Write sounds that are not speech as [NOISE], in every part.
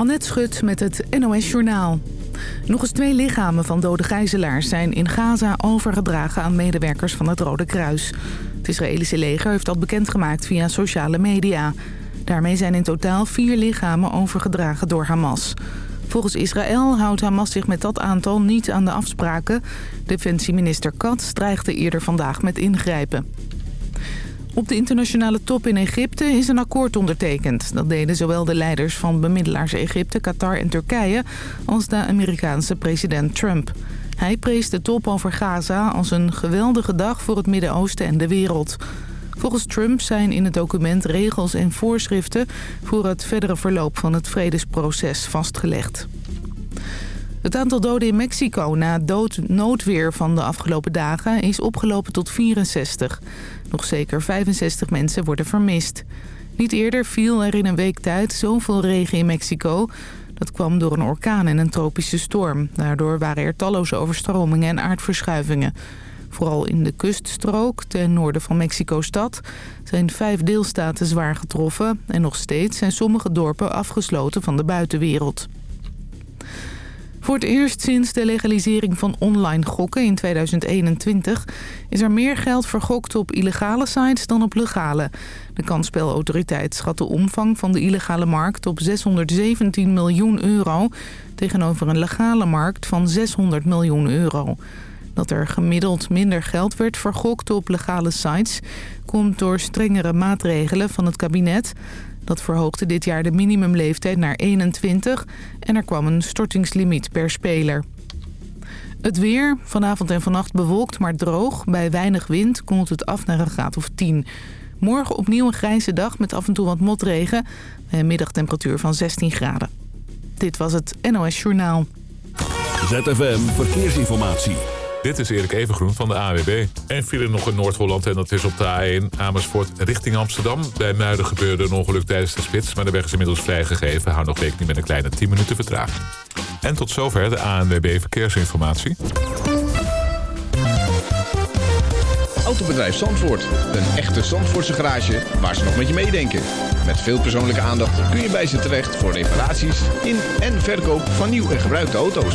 Annette Schut met het NOS Journaal. Nog eens twee lichamen van dode gijzelaars zijn in Gaza overgedragen aan medewerkers van het Rode Kruis. Het Israëlische leger heeft dat bekendgemaakt via sociale media. Daarmee zijn in totaal vier lichamen overgedragen door Hamas. Volgens Israël houdt Hamas zich met dat aantal niet aan de afspraken. Defensieminister Katz dreigde eerder vandaag met ingrijpen. Op de internationale top in Egypte is een akkoord ondertekend. Dat deden zowel de leiders van bemiddelaars Egypte, Qatar en Turkije... als de Amerikaanse president Trump. Hij prees de top over Gaza als een geweldige dag voor het Midden-Oosten en de wereld. Volgens Trump zijn in het document regels en voorschriften... voor het verdere verloop van het vredesproces vastgelegd. Het aantal doden in Mexico na dood noodweer van de afgelopen dagen is opgelopen tot 64. Nog zeker 65 mensen worden vermist. Niet eerder viel er in een week tijd zoveel regen in Mexico. Dat kwam door een orkaan en een tropische storm. Daardoor waren er talloze overstromingen en aardverschuivingen. Vooral in de kuststrook ten noorden van Mexico-stad zijn vijf deelstaten zwaar getroffen... en nog steeds zijn sommige dorpen afgesloten van de buitenwereld. Voor het eerst sinds de legalisering van online gokken in 2021... is er meer geld vergokt op illegale sites dan op legale. De kansspelautoriteit schat de omvang van de illegale markt op 617 miljoen euro... tegenover een legale markt van 600 miljoen euro. Dat er gemiddeld minder geld werd vergokt op legale sites... komt door strengere maatregelen van het kabinet... Dat verhoogde dit jaar de minimumleeftijd naar 21 en er kwam een stortingslimiet per speler. Het weer, vanavond en vannacht bewolkt, maar droog. Bij weinig wind komt het af naar een graad of 10. Morgen opnieuw een grijze dag met af en toe wat motregen. Bij een middagtemperatuur van 16 graden. Dit was het NOS Journaal. ZFM Verkeersinformatie. Dit is Erik Evengroen van de AWB. En file nog in Noord-Holland en dat is op de A1 Amersfoort richting Amsterdam. Bij Muiden gebeurde een ongeluk tijdens de spits, maar de weg is inmiddels vrijgegeven. Hou nog rekening met een kleine 10 minuten vertraging. En tot zover de ANWB Verkeersinformatie. Autobedrijf Zandvoort. Een echte Zandvoortse garage waar ze nog met je meedenken. Met veel persoonlijke aandacht kun je bij ze terecht voor reparaties in en verkoop van nieuw en gebruikte auto's.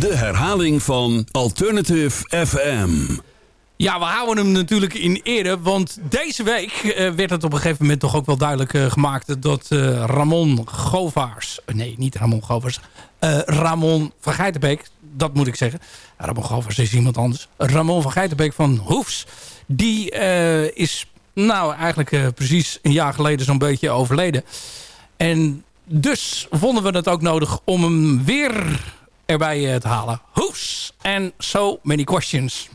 de herhaling van Alternative FM. Ja, we houden hem natuurlijk in ere. Want deze week uh, werd het op een gegeven moment toch ook wel duidelijk uh, gemaakt... dat uh, Ramon Govaars... nee, niet Ramon Govaars. Ramon van Geitenbeek, dat moet ik zeggen. Ramon Govaars is iemand anders. Ramon van Geitenbeek van Hoefs. Die is nou eigenlijk precies een jaar geleden zo'n beetje overleden. En dus vonden we het ook nodig om hem weer erbij te halen. Hoefs and so many questions.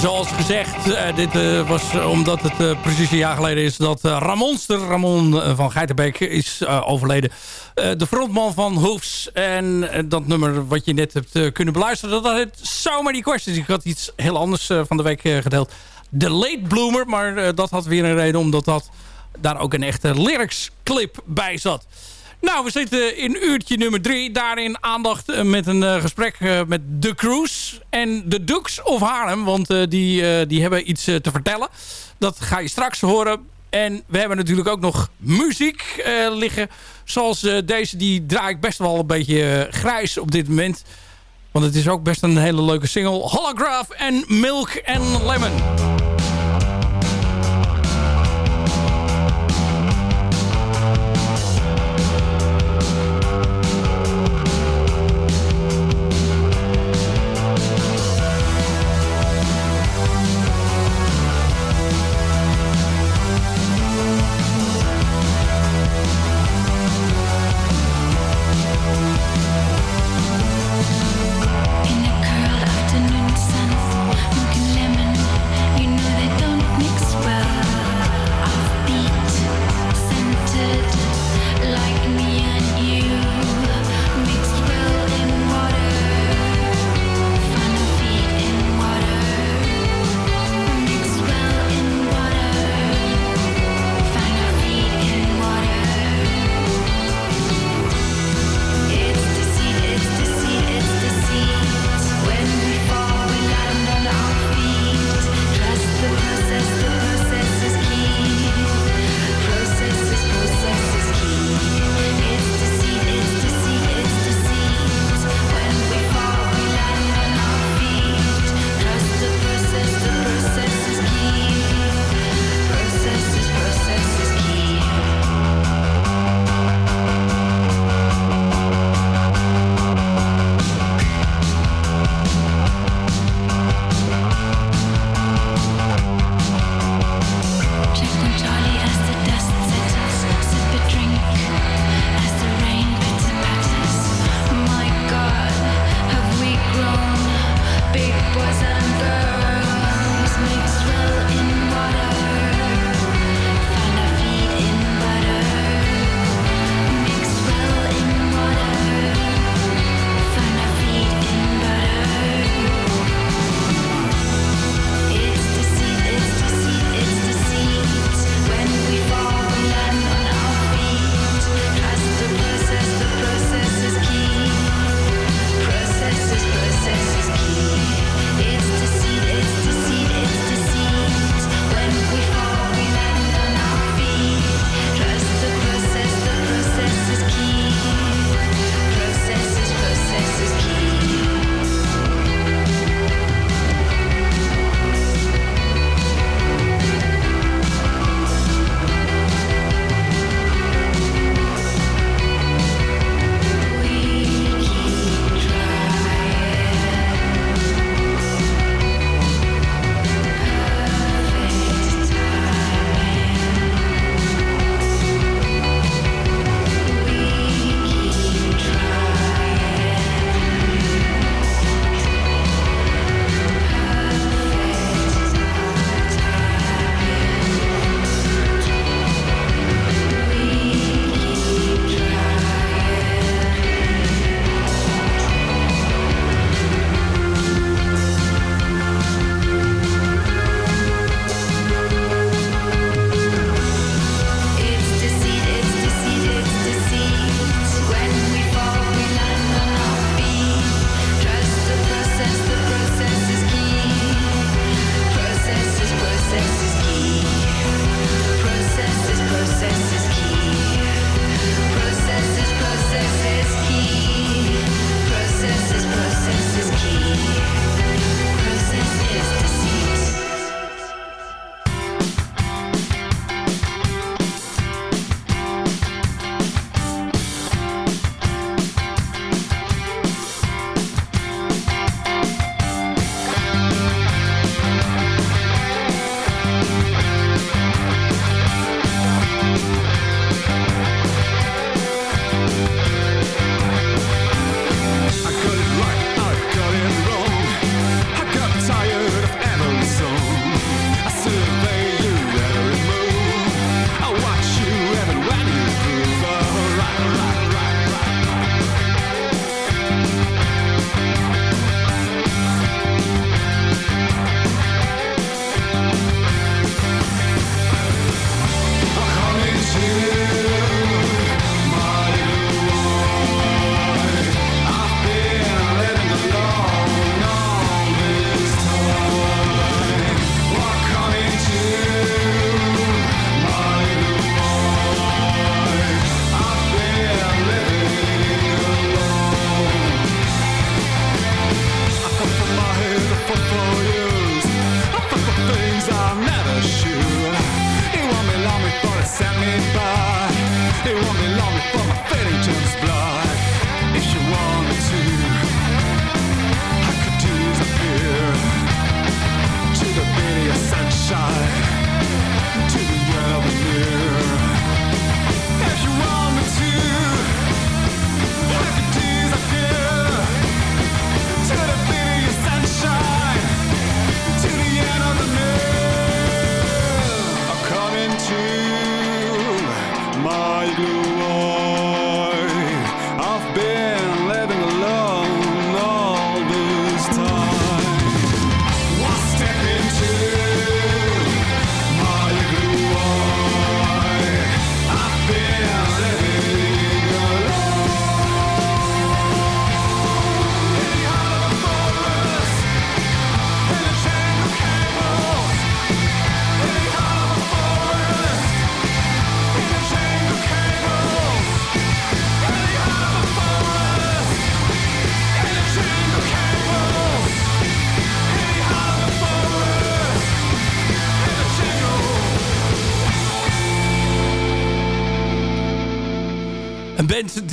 Gezegd. dit was omdat het precies een jaar geleden is dat Ramonster, Ramon van Geitenbeek, is overleden. de frontman van Hoofs. En dat nummer wat je net hebt kunnen beluisteren, dat het So Many Questions. Ik had iets heel anders van de week gedeeld. De Late Bloomer, maar dat had weer een reden omdat dat daar ook een echte lyrics clip bij zat. Nou, we zitten in uurtje nummer drie. Daarin aandacht eh, met een uh, gesprek uh, met The Cruise en de Dukes of Haarlem. Want die, die hebben iets te vertellen. Dat ga je straks horen. En we hebben natuurlijk ook nog muziek liggen. Zoals deze, die draai ik best wel een beetje grijs op dit moment. Want het is ook best een hele leuke single. Holograph en Milk and Lemon.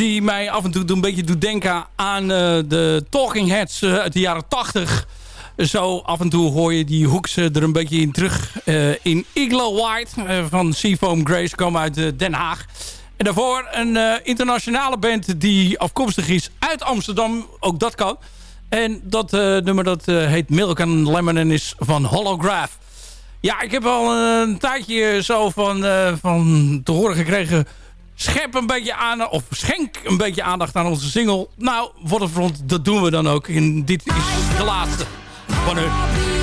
Die mij af en toe een beetje doet denken aan uh, de Talking Heads uh, uit de jaren 80. Zo af en toe hoor je die hoeks er een beetje in terug. In Iglo White van Seafoam Grace komen uit Den Haag. En daarvoor een internationale band die afkomstig is uit Amsterdam. Ook dat kan. En dat nummer dat heet Milk and Lemon en is van Holograph. Ja, ik heb al een tijdje zo van, van te horen gekregen schep een beetje aan, of schenk een beetje aandacht aan onze single. Nou, Waterfront, dat doen we dan ook. En dit is de laatste van hun.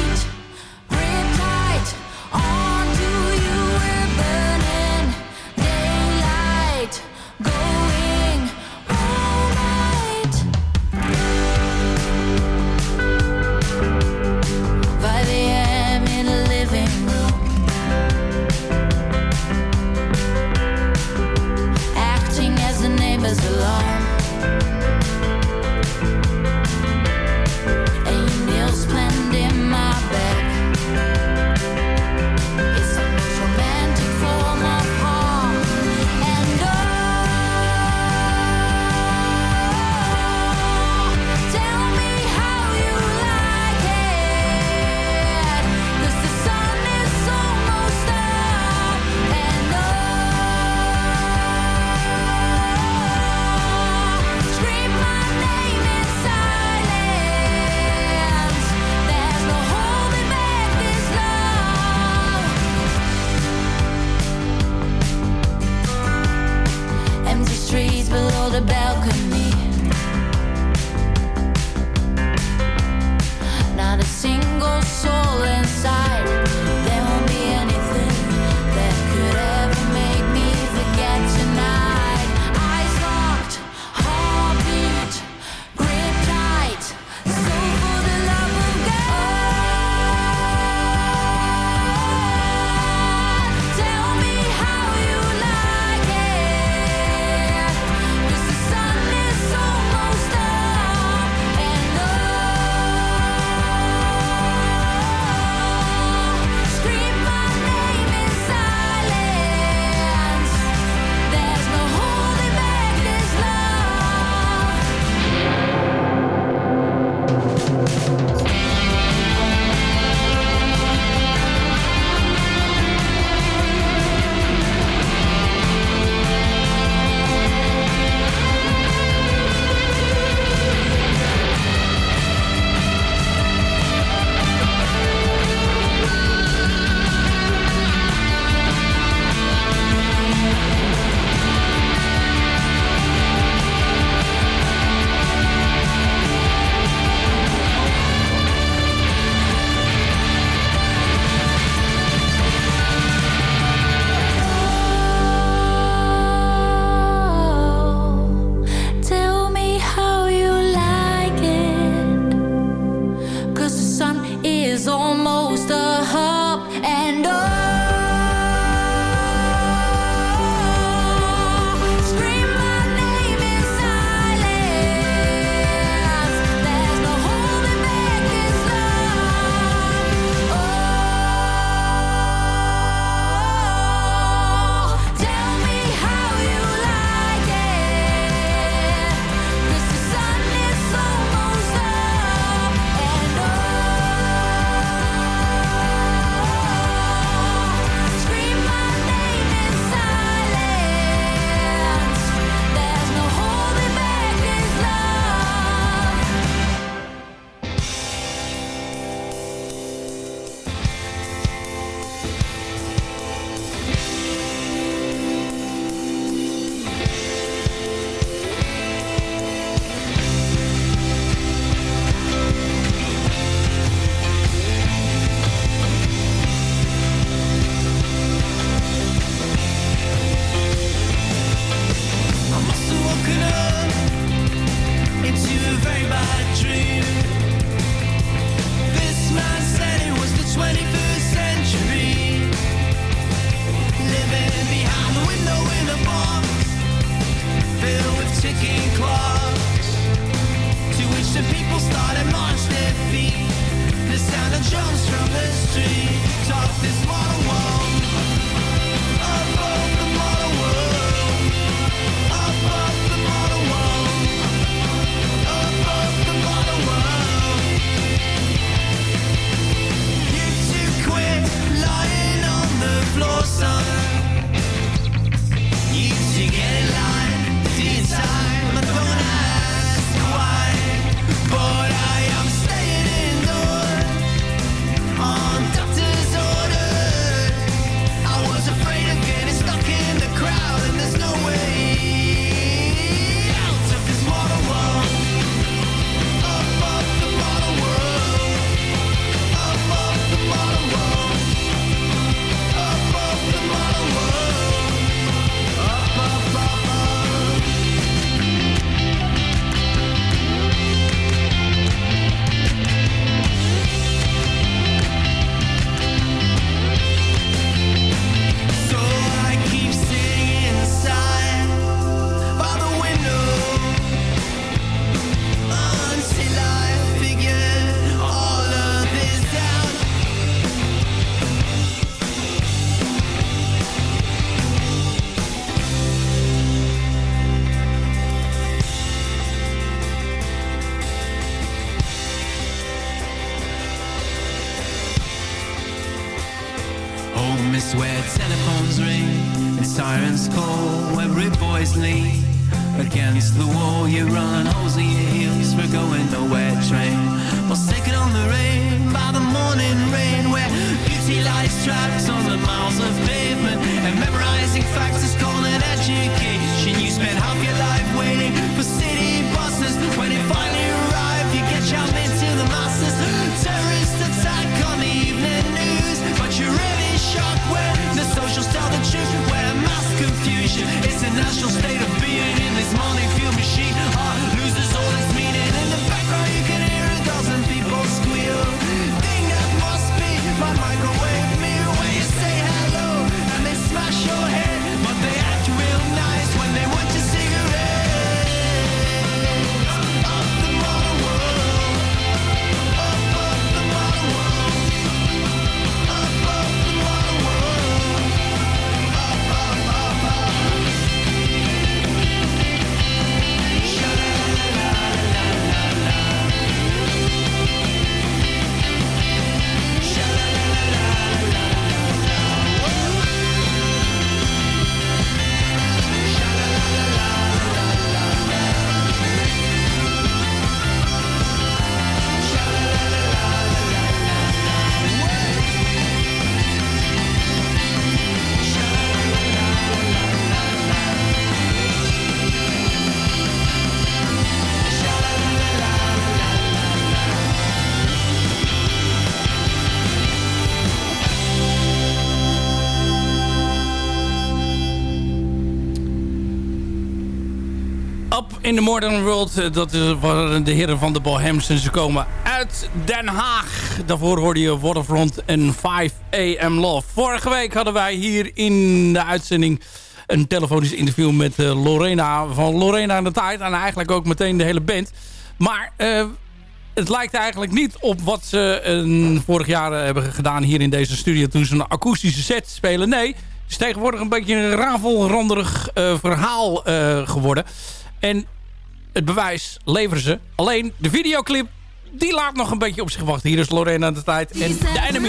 In de Modern World. Eh, dat waren de heren van de Bohems. En ze komen uit Den Haag. Daarvoor hoorde je Waterfront en 5 AM Love. Vorige week hadden wij hier in de uitzending een telefonisch interview met uh, Lorena van Lorena aan de Tijd. En eigenlijk ook meteen de hele band. Maar uh, het lijkt eigenlijk niet op wat ze uh, vorig jaar hebben gedaan hier in deze studio. Toen ze een akoestische set spelen. Nee, het is tegenwoordig een beetje een rafelranderig verhaal geworden. En het bewijs leveren ze. Alleen de videoclip die laat nog een beetje op zich wachten. Hier is Lorena aan de tijd en de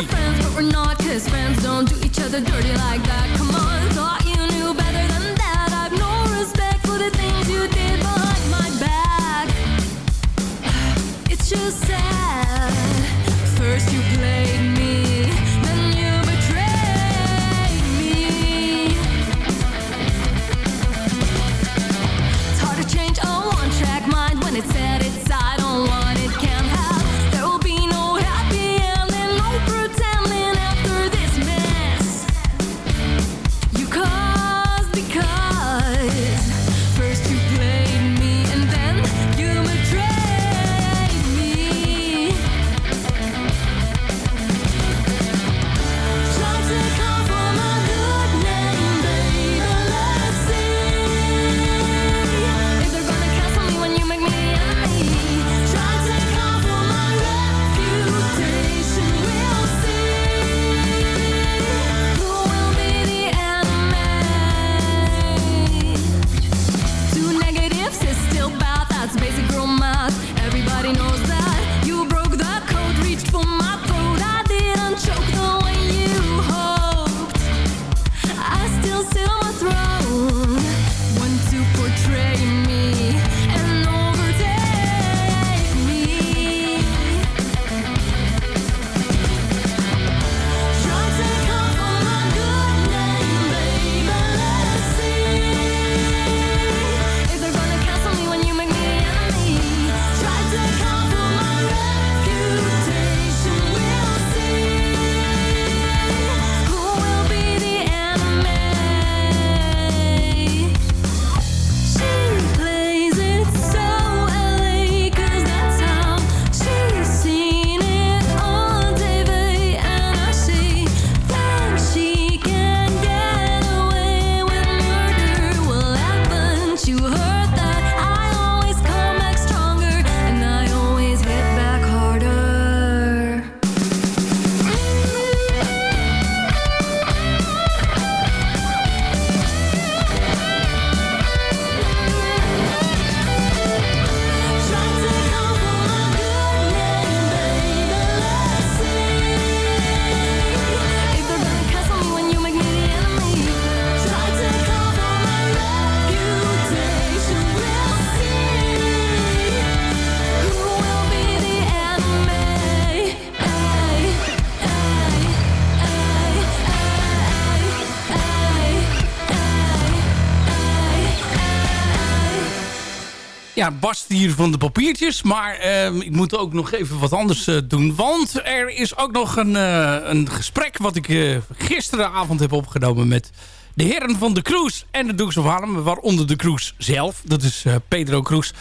Ja, Bast hier van de papiertjes. Maar ehm, ik moet ook nog even wat anders uh, doen. Want er is ook nog een, uh, een gesprek wat ik uh, gisteravond heb opgenomen met de heren van de Cruise en de Dukes of Harlem. Waaronder de Cruise zelf. Dat is Pedro Cruz.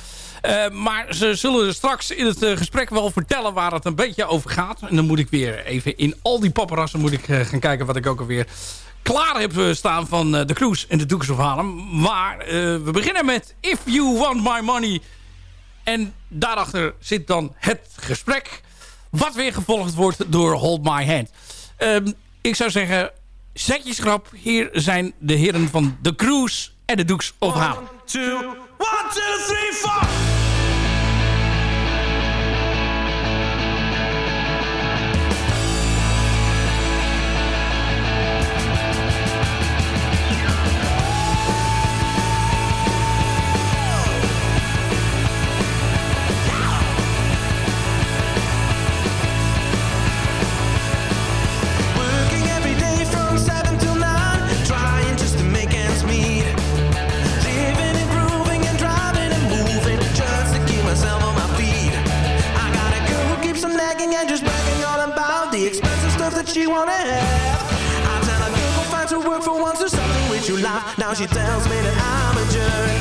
maar ze zullen straks in het gesprek wel vertellen waar het een beetje over gaat. En dan moet ik weer even in al die paparazzen moet ik gaan kijken wat ik ook alweer klaar heb staan van de Cruise en de Dukes of Harlem. Maar we beginnen met If You Want My Money. En daarachter zit dan het gesprek. Wat weer gevolgd wordt door Hold My Hand. Um, ik zou zeggen, zet je schrap. Hier zijn de heren van The Cruise en de Dukes of Harlem. stuff that she wanna have. I tell her, girl, go find some work for once or something which you like. Now she tells me that I'm a jerk.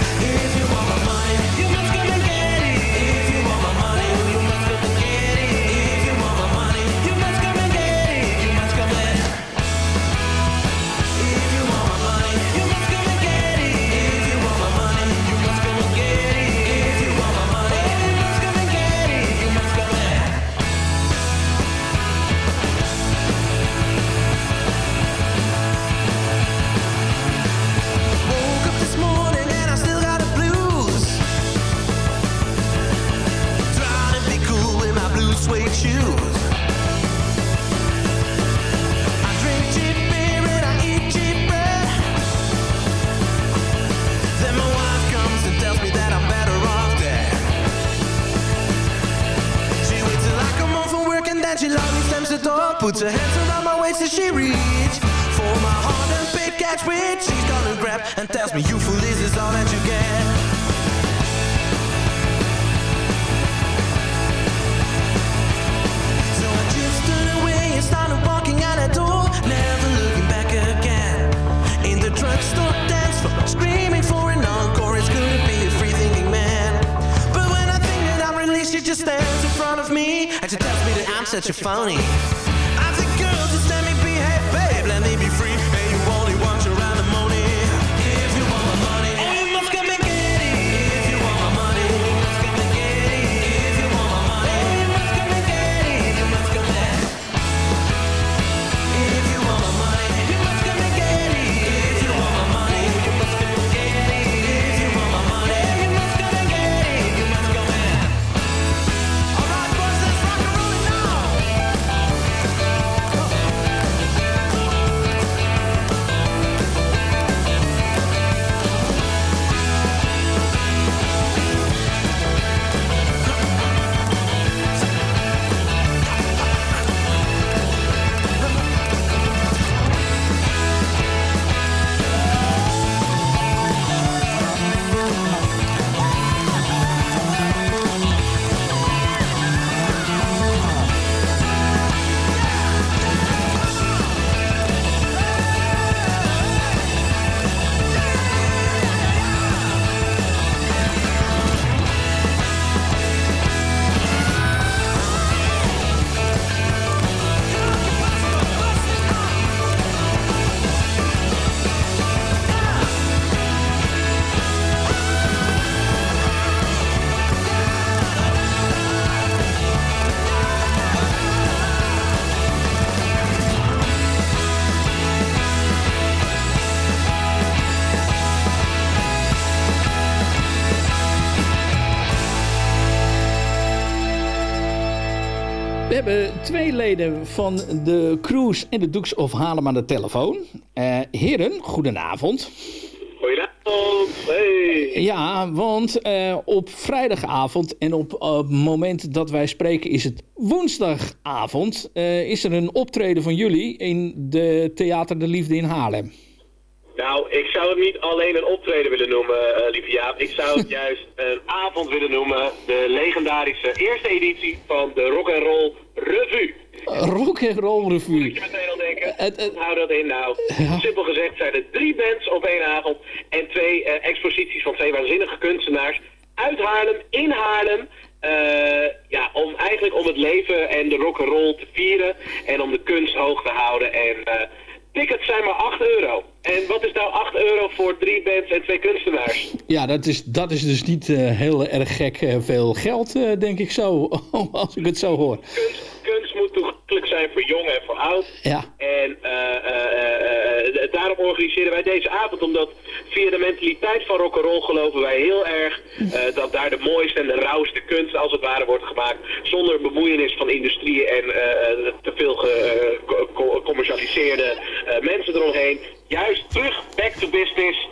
And tells me, "You fool, this is all that you get." So I just turned away and started walking out the door, never looking back again. In the drugstore dance floor, screaming for an encore. It's gonna be a free-thinking man. But when I think that I'm released, she just stands in front of me and she tells me that I'm such a phony. Twee leden van de Cruise en de Dukes of Haarlem aan de telefoon. Eh, heren, goedenavond. Goedenavond. Hey. Ja, want eh, op vrijdagavond en op eh, het moment dat wij spreken is het woensdagavond... is er een optreden van jullie in de Theater de Liefde in Haarlem. Nou, ik zou het niet alleen een optreden willen noemen, eh, lieve Jaap. Ik zou het [LAUGHS] juist een avond willen noemen. De legendarische eerste editie van de Rock and Roll Revue. Rock and Roll Moet Revue. je meteen al denken, het- hou dat in nou. Ja. Simpel gezegd zijn er drie bands op één avond en twee eh, exposities van twee waanzinnige kunstenaars uit Haarlem, in Haarlem. Ja, om eigenlijk om het leven en de rock and roll te vieren en om de kunst hoog te houden. En tickets zijn maar 8 euro. En wat is nou 8 euro voor drie bands en twee kunstenaars? Ja, dat is, dat is dus niet eh, heel erg gek eh, veel geld, eh, denk ik zo, [LAUGHS] als ik het zo hoor. Kunst, kunst moet toegankelijk zijn voor jong en voor oud. Ja, En daarom organiseren wij deze avond, omdat via de mentaliteit van rock'n'roll geloven wij heel erg eh, dat daar de mooiste en de rauwste kunst als het ware wordt gemaakt. Zonder bemoeienis van industrie en eh, eh, te veel gecommercialiseerde mensen eromheen. Juist terug back to business.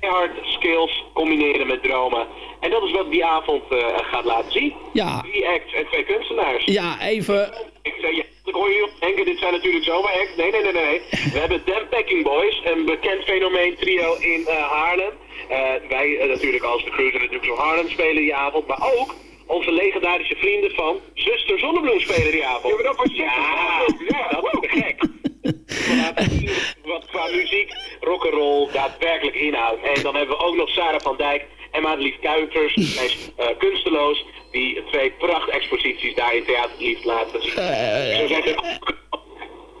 keihard skills combineren met dromen. En dat is wat die avond gaat laten zien. Ja. Drie acts en twee kunstenaars. ja even, Ik zei, ja, ik hoor je denken, dit zijn natuurlijk zomaar acts. Nee, nee, nee, nee. We hebben Them Packing Boys, een bekend fenomeen trio in eh, Haarlem. Eh, wij eh, natuurlijk als de Cruiser natuurlijk zo Haarlem spelen die avond, maar ook onze legendarische vrienden van Zuster Zonnebloem spelen die avond. Ja, dat was ja, ja, dat is te gek. Wat qua muziek, rock'n'roll daadwerkelijk inhoudt. En dan hebben we ook nog Sarah van Dijk en Madelief Kuipers, zij is kunsteloos, die twee prachtexposities daar in Theater Lief laten zien. Zo zijn er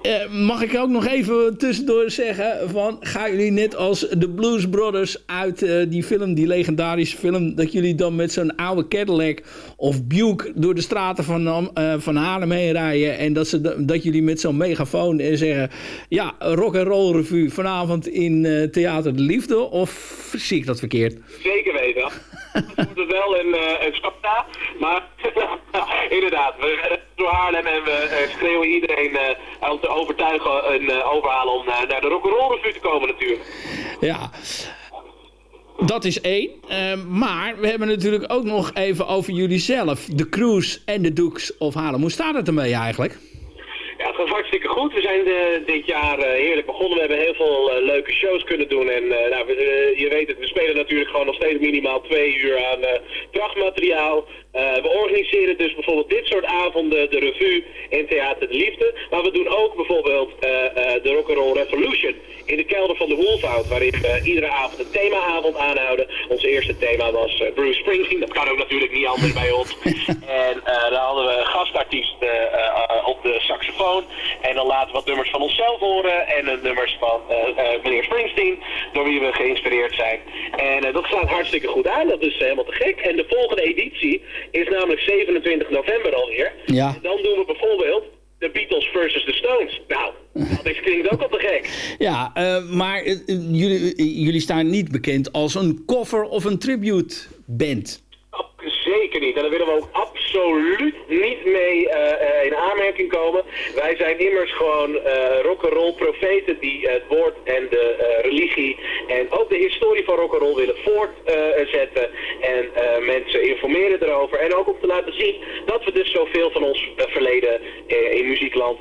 eh, mag ik ook nog even tussendoor zeggen van, gaan jullie net als de Blues Brothers uit eh, die film, die legendarische film, dat jullie dan met zo'n oude Cadillac of Buick door de straten van, eh, van Haarlem heen rijden en dat, ze, da- dat jullie met zo'n megafoon en zeggen, ja, rock and roll revue vanavond in eh, Theater de Liefde, of zie ik dat verkeerd? Zeker weten. Het wel eh, een scapta, maar [LAUGHS] inderdaad, we door Haarlem en we eh, schreeuwen iedereen eh, om te overtuigen en eh, overhalen om eh, naar de Rock'n'Roll Revue te komen natuurlijk. Ja, dat is één. Eh, maar we hebben natuurlijk ook nog even over jullie zelf. De Cruise en de Dukes of Haarlem. Hoe staat het ermee eigenlijk? Hartstikke goed. We zijn eh, dit jaar eh, heerlijk begonnen. We hebben heel veel eh, leuke shows kunnen doen. En nou, we, je weet het, we spelen natuurlijk gewoon nog steeds minimaal twee uur aan prachtmateriaal. We organiseren dus bijvoorbeeld dit soort avonden, de revue in Theater de Liefde. Maar we doen ook bijvoorbeeld de Rock'n'Roll Revolution in de kelder van de Wolfhout. Waarin we iedere avond een themaavond aanhouden. Ons eerste thema was Bruce Springsteen. Dat kan ook natuurlijk niet anders bij ons. [LAUGHS] en dan hadden we gastartiesten op de saxofoon. En dan laten we wat nummers van onszelf horen. En nummers van eh, eh, meneer Springsteen. Door wie we geïnspireerd zijn. En eh, dat slaat hartstikke goed aan. Dat is helemaal te gek. En de volgende editie is namelijk 27 november alweer. Ja. En dan doen we bijvoorbeeld de Beatles versus de Stones. Nou, dat is- klinkt ook al te gek. Ja, maar jullie, jullie staan niet bekend als een cover of een tribute band. Zeker niet. En daar willen we ook absoluut niet mee eh, eh, in aanmerking komen. Wij zijn immers gewoon eh rock'n'roll profeten die het woord en de religie en ook de historie van rock'n'roll willen voortzetten. en mensen informeren erover. En ook om te laten zien dat we dus zoveel van ons verleden in muziekland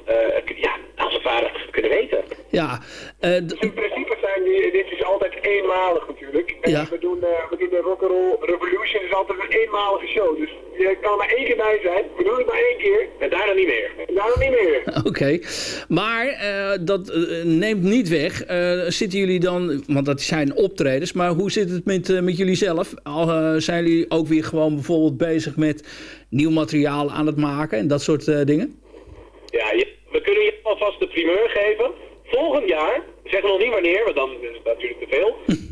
ja, als het ware kunnen weten. Ja, eh, d- In principe zijn die, dit is altijd eenmalig natuurlijk. En Ja. we, doen, we doen de Rock'n'Roll Revolution, is altijd een eenmalige show. Dus je kan er één keer bij zijn, we doen het maar één keer. En daarna niet meer. En daarna niet meer. [LAUGHS] Oké, maar eh, dat eh, neemt niet weg. Eh, zitten jullie dan, want dat zijn optredens, maar hoe zit het met, met jullie zelf? Al, zijn jullie ook weer gewoon bijvoorbeeld bezig met nieuw materiaal aan het maken en dat soort dingen? Ja, je- we kunnen je alvast de primeur geven. Volgend jaar, zeggen nog niet wanneer, want dan is het natuurlijk te veel. [LAUGHS]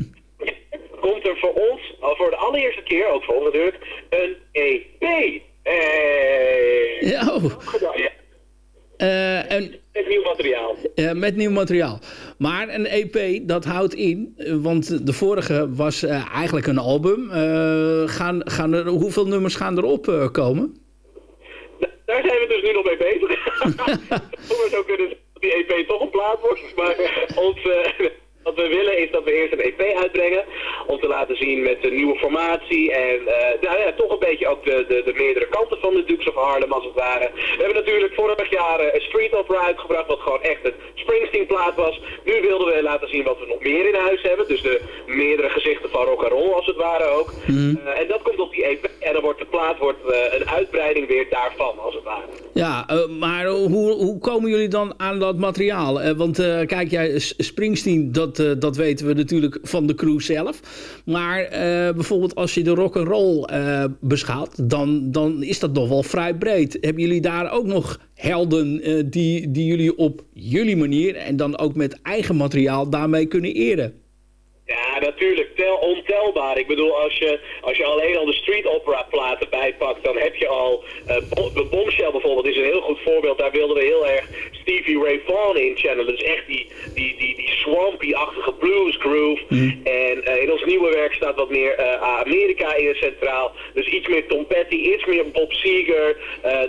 komt er voor ons, al voor de allereerste keer, ook voor ons natuurlijk, een EP. Hey. Ja, oh. Ja, Eh, en, met nieuw materiaal. eh, met nieuw materiaal. Maar een EP, dat houdt in, eh, want de vorige was eh, eigenlijk een album. Eh, gaan, gaan er, hoeveel nummers gaan erop eh, komen? Da- Daar zijn we dus nu nog mee bezig. Hoe we zo kunnen die EP toch een plaat wordt. Maar ons, eh, wat we willen is dat we eerst een EP uitbrengen. Om te laten zien met de nieuwe formatie. En eh, nou ja, toch een beetje ook de, de, de meerdere kanten van de Dukes of Harlem als het ware. We hebben natuurlijk vorig jaar eh, een street opera uitgebracht, wat gewoon echt een Springsteen plaat was. Nu wilden we laten zien wat we nog meer in huis hebben. Dus de meerdere gezichten van rock and roll als het ware ook. Eh, en dat komt op die EP. En dan wordt de plaat wordt, een uitbreiding weer daarvan als het ware. Ja, maar hoe, hoe komen jullie dan aan dat materiaal? Want kijk, jij, Springsteen, dat, eh, dat weten we natuurlijk van de crew zelf. Maar eh, bijvoorbeeld als je de rock and roll beschouwt, dan, dan is dat nog wel vrij breed. Hebben jullie daar ook nog helden die, die jullie op jullie manier en dan ook met eigen materiaal daarmee kunnen eren? Ja, natuurlijk. Tel, ontelbaar. Ik bedoel, als je, als je alleen al de street opera platen bijpakt, dan heb je al... de Bombshell bijvoorbeeld is een heel goed voorbeeld. Daar wilden we heel erg Stevie Ray Vaughan in channelen. Dus echt die, die, die, die swampy-achtige blues groove. En eh, in ons nieuwe werk staat wat meer eh, Amerika in het centraal. Dus iets meer Tom Petty, iets meer Bob Seger,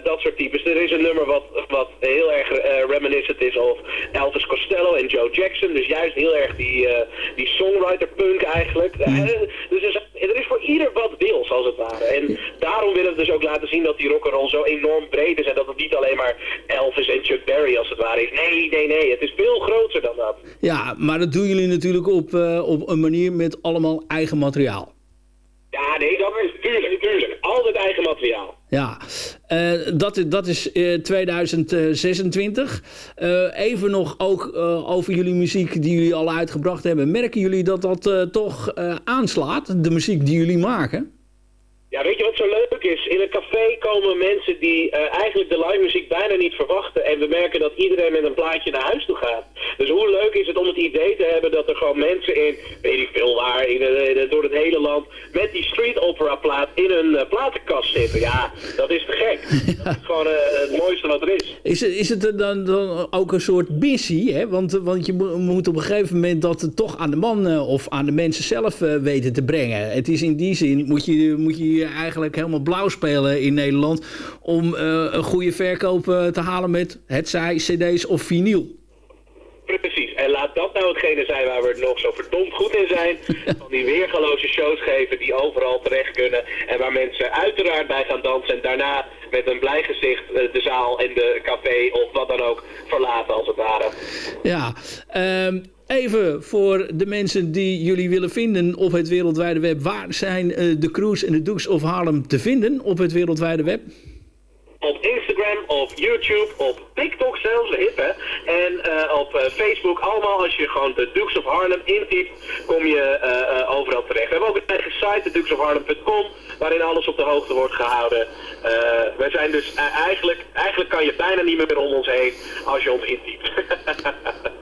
dat soort types. Er is een nummer wat, wat heel erg reminiscent is of Elvis Costello en Joe Jackson. Dus juist heel erg die, die songwriter punk eigenlijk. Eh, dus er is, er is voor ieder wat wils als het ware. En daarom willen we dus ook laten zien dat die rock'n'roll zo enorm breed is. En dat het niet alleen maar Elvis en Chuck Berry als het ware is. Nee, nee, nee. Het is veel groter dan dat. Ja, maar dat doen jullie natuurlijk op, eh, op een manier met allemaal eigen materiaal. Ja, nee, dat is tuurlijk, tuurlijk. Altijd eigen materiaal. Ja, eh, dat, dat is eh, 2026. Eh, even nog ook eh, over jullie muziek die jullie al uitgebracht hebben. Merken jullie dat dat eh, toch eh, aanslaat, de muziek die jullie maken? Ja, weet je wat zo leuk is? In een café komen mensen die eh, eigenlijk de live muziek bijna niet verwachten. En we merken dat iedereen met een plaatje naar huis toe gaat. Dus hoe leuk is het om het idee te hebben dat er gewoon mensen in, weet ik veel waar, in, eh, in- door het hele land, met die street opera plaat in een eh, platenkast zitten. Ja, dat is te gek. [LAUGHS] Dat is gewoon het mooiste wat er is. Is het, is het dan, dan ook een soort missie? Hè? Want, want je mo- moet op een gegeven moment dat toch aan de man of aan de mensen zelf weten te brengen. Het is in die zin, moet je, moet je je eigenlijk helemaal spelen in Nederland... om eh, een goede verkoop eh, te halen met het zij cd's of vinyl. Precies. En laat dat nou hetgene zijn waar we nog zo verdomd goed in zijn. [LAUGHS] Van die weergaloze shows geven die overal terecht kunnen. En waar mensen uiteraard bij gaan dansen. En daarna met een blij gezicht eh, de zaal en de café of wat dan ook verlaten als het ware. Ja, ehm, even voor de mensen die jullie willen vinden op het wereldwijde web. Waar zijn eh, de Cruise en de Dukes of Harlem te vinden op het wereldwijde web? Op Instagram, op YouTube, op TikTok zelfs, hip hè. En eh, op eh, Facebook, allemaal als je gewoon de Dukes of Harlem intypt, kom je overal terecht. We hebben ook een eigen site, dukesofharlem.com, waarin alles op de hoogte wordt gehouden. Eh wij zijn dus eh, eigenlijk, eigenlijk kan je bijna niet meer om ons heen als je ons intypt. [LAUGHS]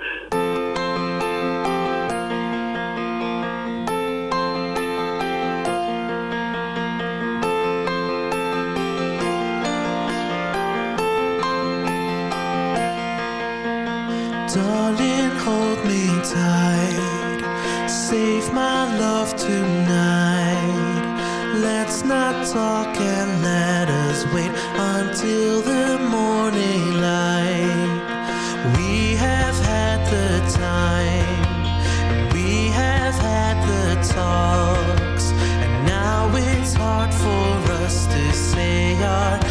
hold me tight. Save my love tonight. Let's not talk and let us wait until the morning light. We have had the time, we have had the talks, and now it's hard for us to say our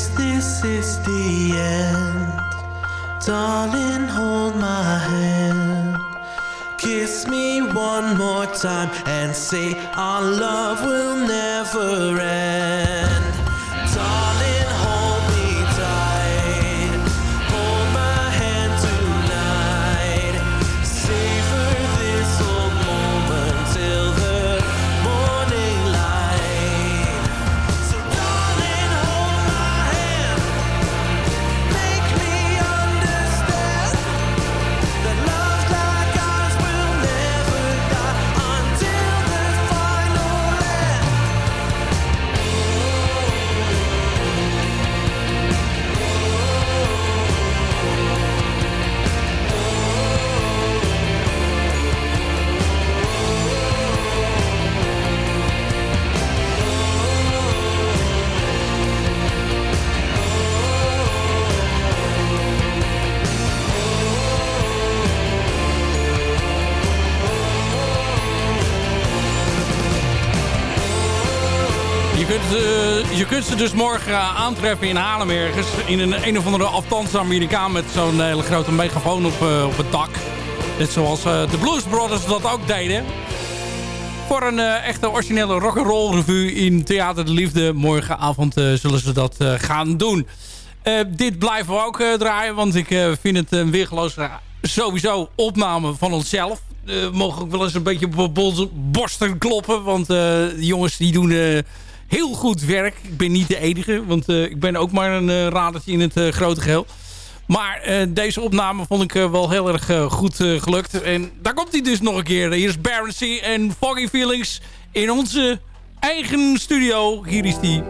guess this is the end. Darling, hold my hand. Kiss me one more time and say our love will never end. Eh, je kunt ze dus morgen eh, aantreffen in Haarlem ergens. In een een of andere aftanse Amerikaan met zo'n hele grote megafoon op, eh, op het dak. Net zoals eh, de Blues Brothers dat ook deden. Voor een eh, echte originele rock'n'roll revue in Theater de Liefde. Morgenavond eh, zullen ze dat eh, gaan doen. Eh, dit blijven we ook eh, draaien, want ik eh, vind het een weergeloze sowieso opname van onszelf. Eh mogen ook wel eens een beetje op borsten kloppen, want eh, de jongens die doen eh, heel goed werk. Ik ben niet de enige, want eh, ik ben ook maar een eh, radertje in het eh, grote geheel. Maar deze opname vond ik wel heel erg goed gelukt. En daar komt hij dus nog een keer. Hier is Barency en Foggy Feelings in onze eigen studio. Hier is die.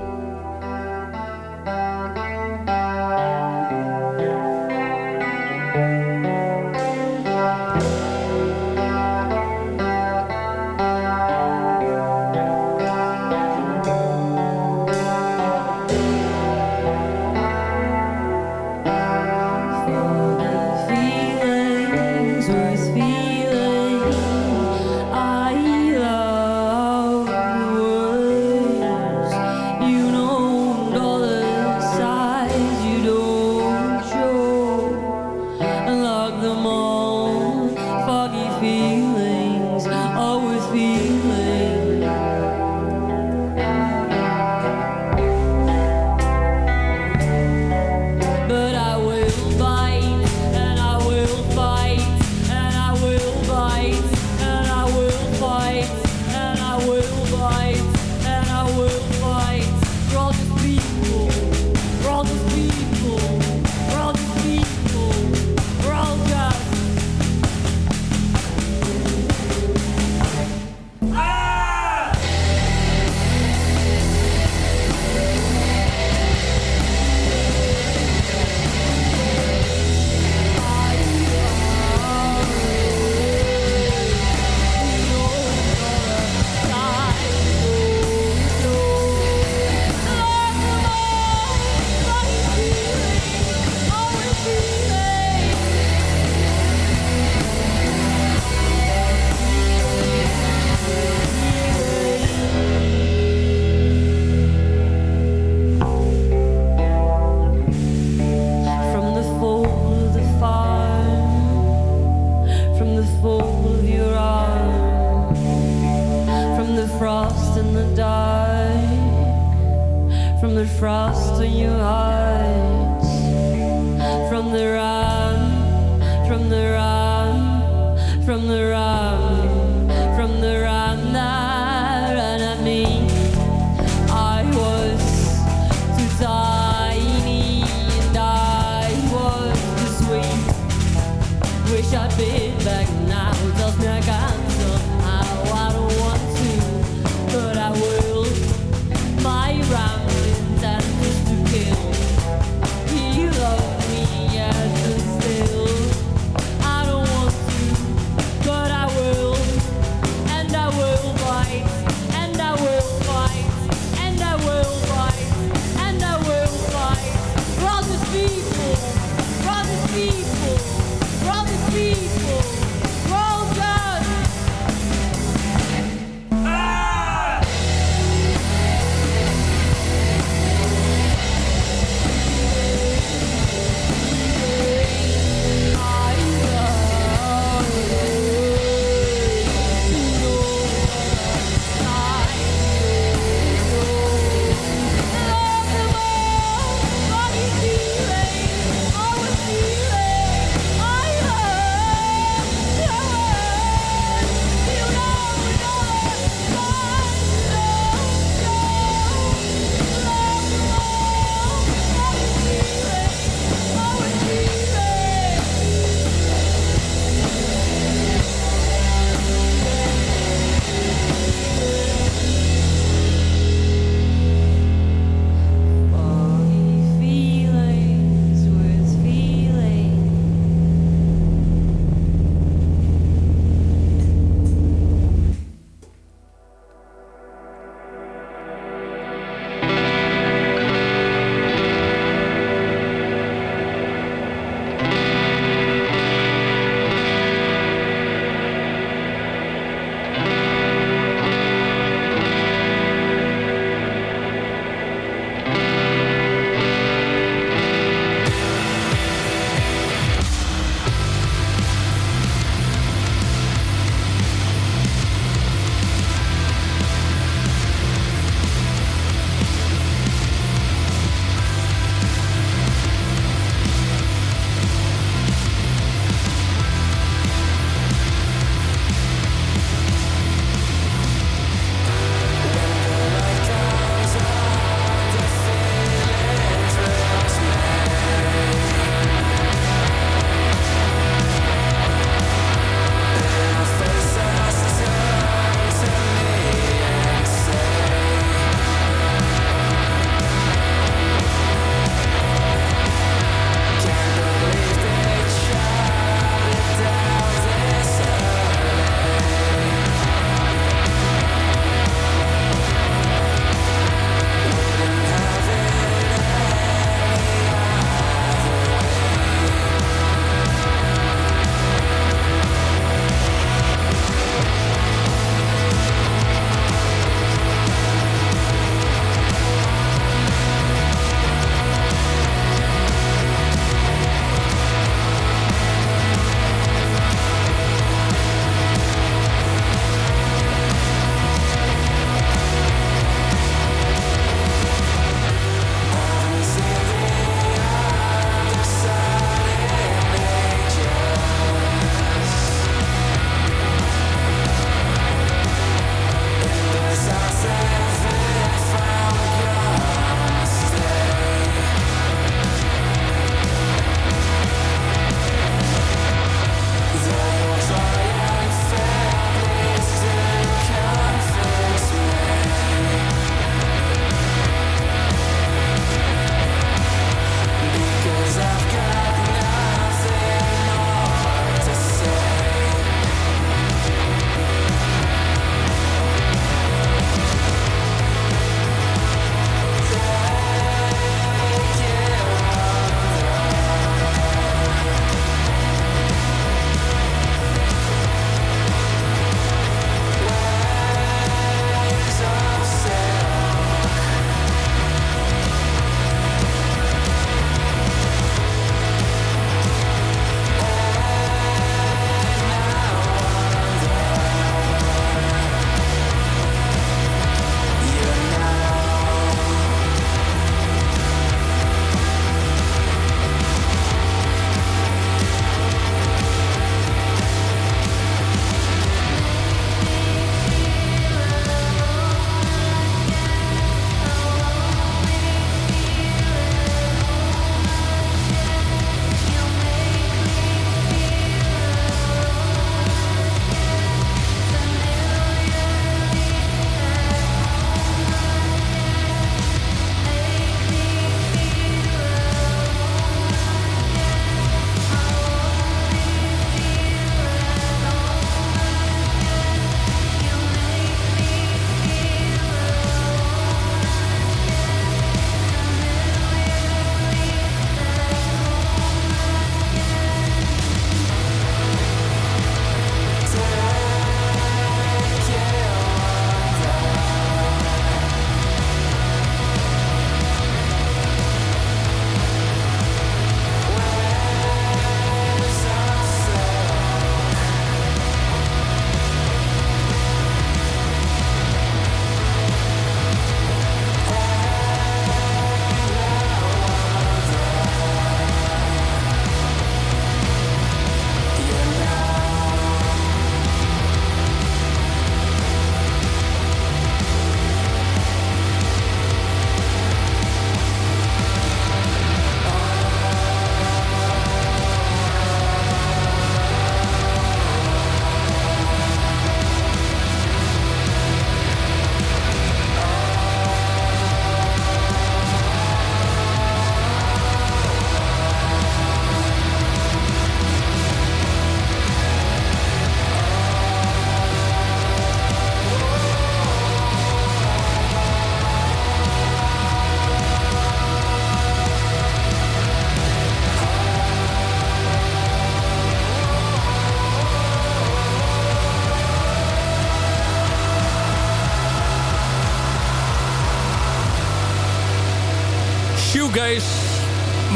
shoegaze.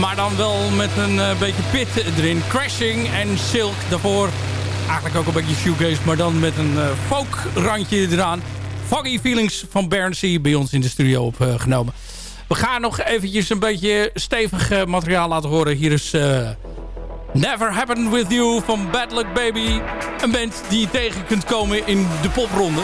Maar dan wel met een eh, beetje pit erin. Crashing en Silk daarvoor. Eigenlijk ook een beetje shoegaze, maar dan met een eh, folk randje eraan. Foggy Feelings van Bernsey bij ons in de studio opgenomen. We gaan nog eventjes een beetje stevig eh, materiaal laten horen. Hier is Never Happened With You van Bad Luck Baby. Een band die je tegen kunt komen in de popronde.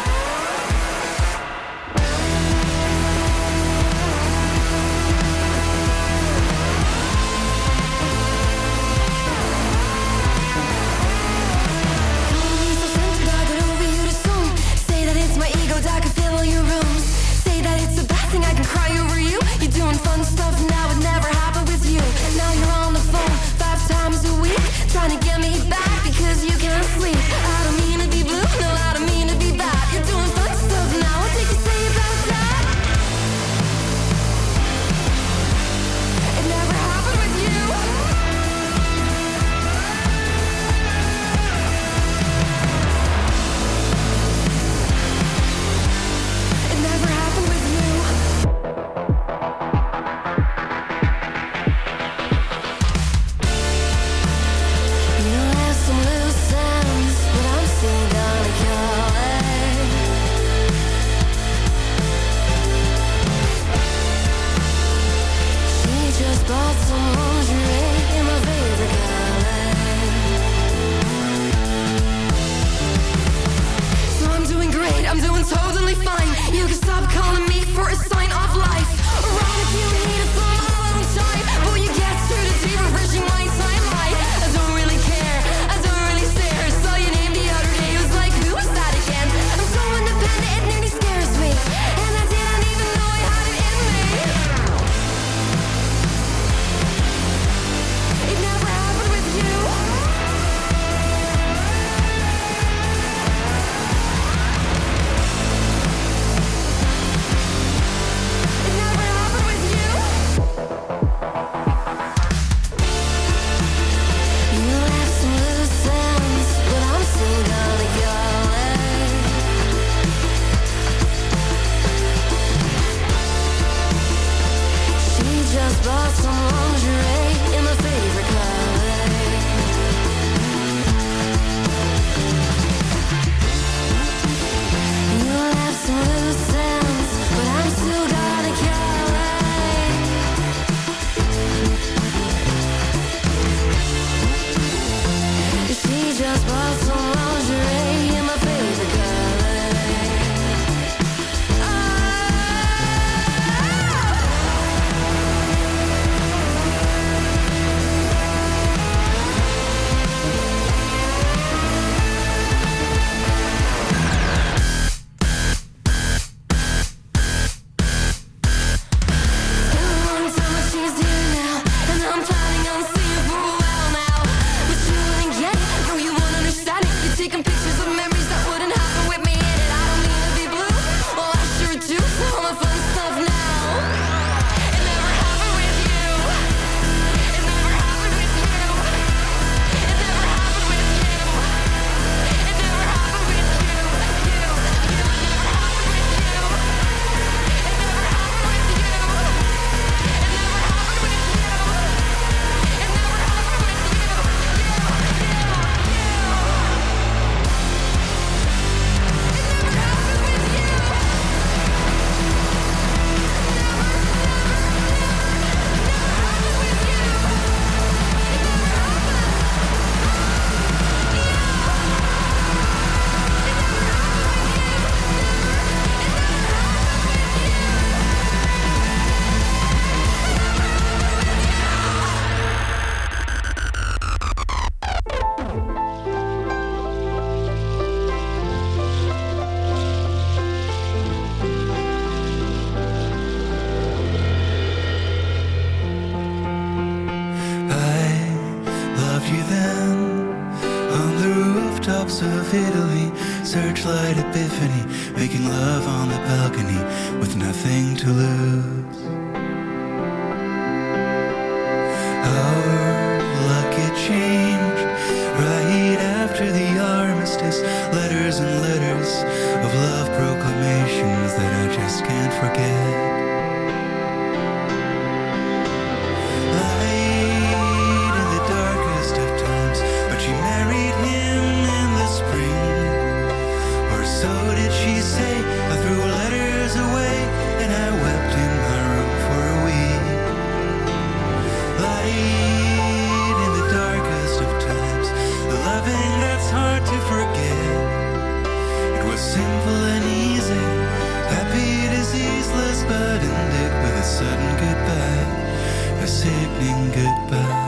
Goodbye.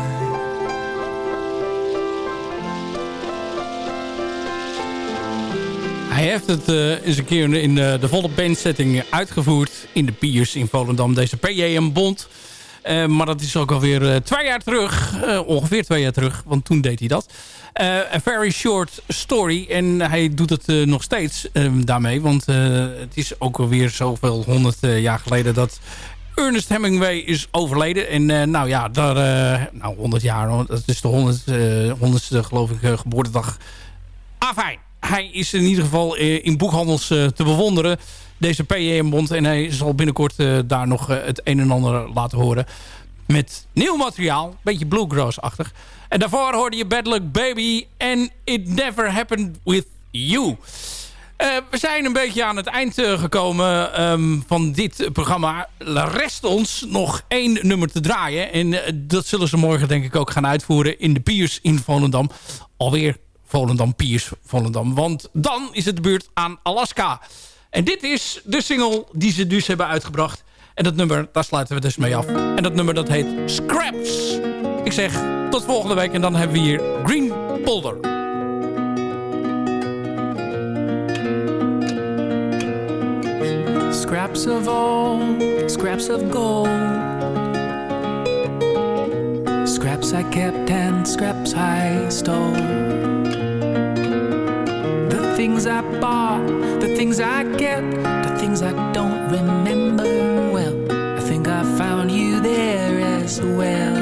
Hij heeft het eh, eens een keer in de, de volle bandsetting uitgevoerd in de Piers in Volendam. Deze PJM Bond. Eh, maar dat is ook alweer uh, twee jaar terug. Uh, ongeveer twee jaar terug. Want toen deed hij dat. A very short story. En hij doet het nog steeds daarmee. Want het is ook alweer zoveel honderd jaar geleden dat Ernest Hemingway is overleden. En nou ja, daar, nou 100 jaar. Dat is de 100, 100ste geloof ik geboortedag. Ah fijn hij is in ieder geval eh, in boekhandels eh, te bewonderen. Deze PJM-bond. En hij zal binnenkort eh, daar nog het een en ander laten horen. Met nieuw materiaal. Beetje bluegrass-achtig. En daarvoor hoorde je Bad Luck Baby. En It Never Happened With You. Uh, we zijn een beetje aan het eind uh, gekomen um, van dit programma. Rest ons nog één nummer te draaien. En uh, dat zullen ze morgen denk ik ook gaan uitvoeren in de Piers in Volendam. Alweer Volendam Piers Volendam. Want dan is het de beurt aan Alaska. En dit is de single die ze dus hebben uitgebracht. En dat nummer, daar sluiten we dus mee af. En dat nummer dat heet Scraps. Ik zeg tot volgende week en dan hebben we hier Green Polder. Scraps of old, scraps of gold. Scraps I kept and scraps I stole. The things I bought, the things I get, the things I don't remember well. I think I found you there as well.